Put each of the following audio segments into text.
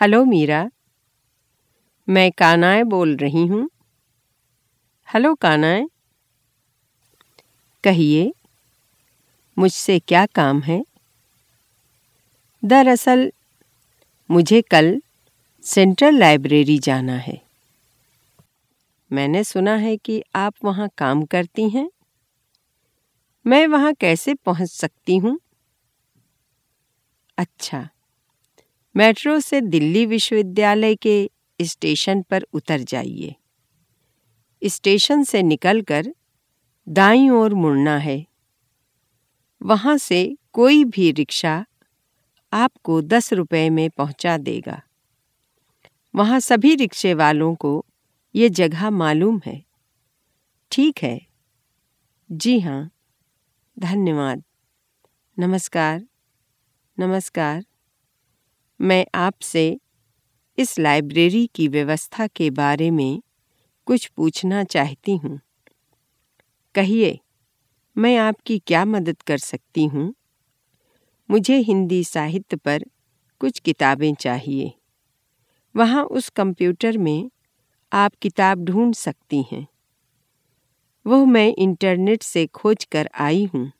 Hello Meera. मैं कानाए बोल रही हूँ। हेलो कानाए। कहिए, मुझसे क्या काम है? दरअसल, मुझे कल सेंट्रल लाइब्रेरी जाना है। मैंने सुना है कि आप वहाँ काम करती हैं। मैं वहाँ कैसे पहुँच सकती हूँ? अच्छा। मेट्रो से दिल्ली विश्वविद्यालय के स्टेशन पर उतर जाइए। स्टेशन से निकलकर दाईं ओर मुड़ना है। वहाँ से कोई भी रिक्शा आपको दस रुपए में पहुँचा देगा। वहाँ सभी रिक्शे वालों को ये जगह मालूम है। ठीक है। जी हाँ। धन्यवाद। नमस्कार। नमस्कार। मैं आपसे इस लाइब्रेरी की व्यवस्था के बारे में कुछ पूछना चाहती हूँ। कहिए, मैं आपकी क्या मदद कर सकती हूँ? मुझे हिंदी साहित्य पर कुछ किताबें चाहिए। वहाँ उस कंप्यूटर में आप किताब ढूंढ सकती हैं। वह मैं इंटरनेट से खोज कर आई हूँ।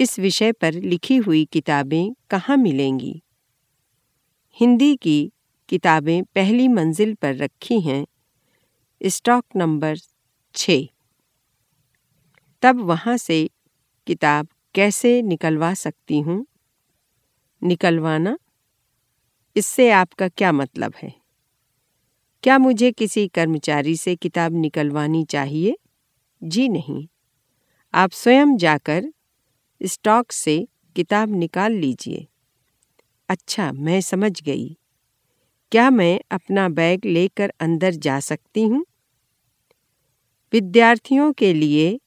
इस विषय पर लिखी हुई किताबें कहाँ मिलेंगी? हिंदी की किताबें पहली मंजिल पर रखी हैं, स्टॉक नंबर छ। तब वहाँ से किताब कैसे निकलवा सकती हूँ? निकलवाना? इससे आपका क्या मतलब है? क्या मुझे किसी कर्मचारी से किताब निकलवानी चाहिए? जी नहीं। आप स्वयं जाकर स्टॉक से किताब निकाल लीजिए। अच्छा मैं समझ गई। क्या मैं अपना बैग लेकर अंदर जा सकती हूँ? विद्यार्थियों के लिए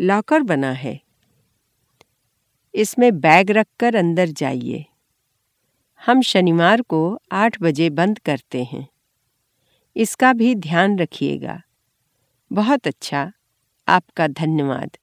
लॉकर बना है। इसमें बैग रखकर अंदर जाइए। हम शनिवार को आठ बजे बंद करते हैं। इसका भी ध्यान रखिएगा। बहुत अच्छा। आपका धन्यवाद।